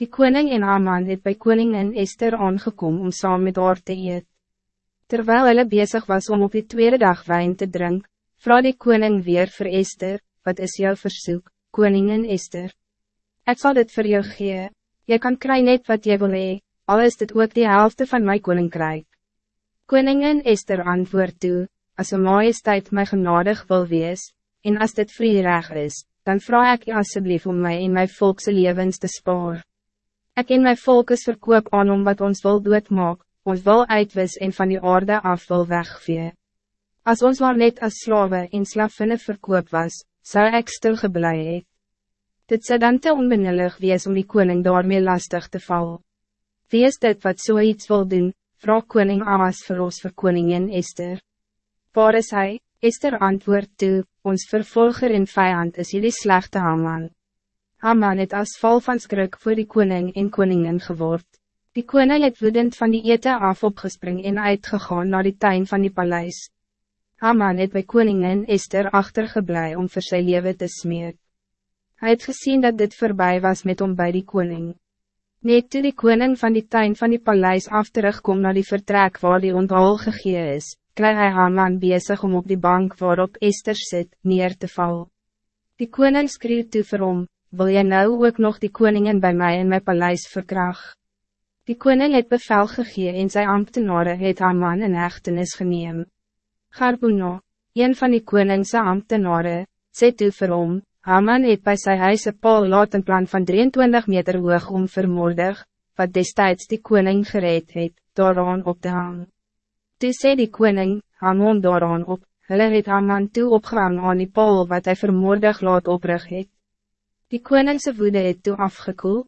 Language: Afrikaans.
Die koning en Haman het bij koningin Esther aangekom om saam met haar te eet. Terwijl hulle bezig was om op die tweede dag wijn te drinken, vroeg die koning weer voor Esther, wat is jouw verzoek, koningin Esther? Ik zal dit voor jou gee, jy kan kry net wat jy wil hee, al is dit ook die helft van mijn koninkrijk. Koningin Esther antwoord toe, as een majesteit my genadig wil wees, en als dit vriereg is, dan vraag ik je alsjeblieft om mij in mijn volkse levens te sparen. Ik in mijn volk is verkoop aan om wat ons wil doodmaak, ons wil uitwis en van die orde af wil wegvee. Als ons maar net als slawe en slavinne verkoop was, zou ik stil geblei het. Dit zou dan te onbenullig wees om die koning daarmee lastig te val. Wie is dit wat zoiets so wil doen, vraag koning Amas vir ons vir koningin Esther. Waar is hij? Esther antwoord toe, ons vervolger en vijand is jullie slechte Haman. Haman het as val van skrik voor die koning en koningin geword. Die koning het woedend van die ete af opgespring en uitgegaan naar die tuin van die paleis. Haman het bij koningin Esther achtergeblij om voor zijn leven te smeer. Hij het gezien dat dit voorbij was met om bij die koning. Net toe die koning van die tuin van die paleis af terugkom naar die vertrek waar die onthal gegee is, krijg hij Haman bezig om op die bank waarop Esther zit, neer te vallen. Die koning skreeuw toe vir hom, wil jy nou ook nog die koningin bij mij in mijn paleis verkrag? Die koning het bevel gegee en sy ambtenare het haar man in echtenis geneem. Garbuno, een van die koningse ambtenare, sê toe vir hom, Haman het bij sy huis een paal laat in plan van 23 meter hoog om vermoordig, wat destijds die koning gereed het, daaraan op te hang. Toe sê die koning, Hamon daaraan op, hulle het Haman toe opgehang aan die paal wat hij vermoordig laat oprig het. Die koningse woede het toe afgekoel,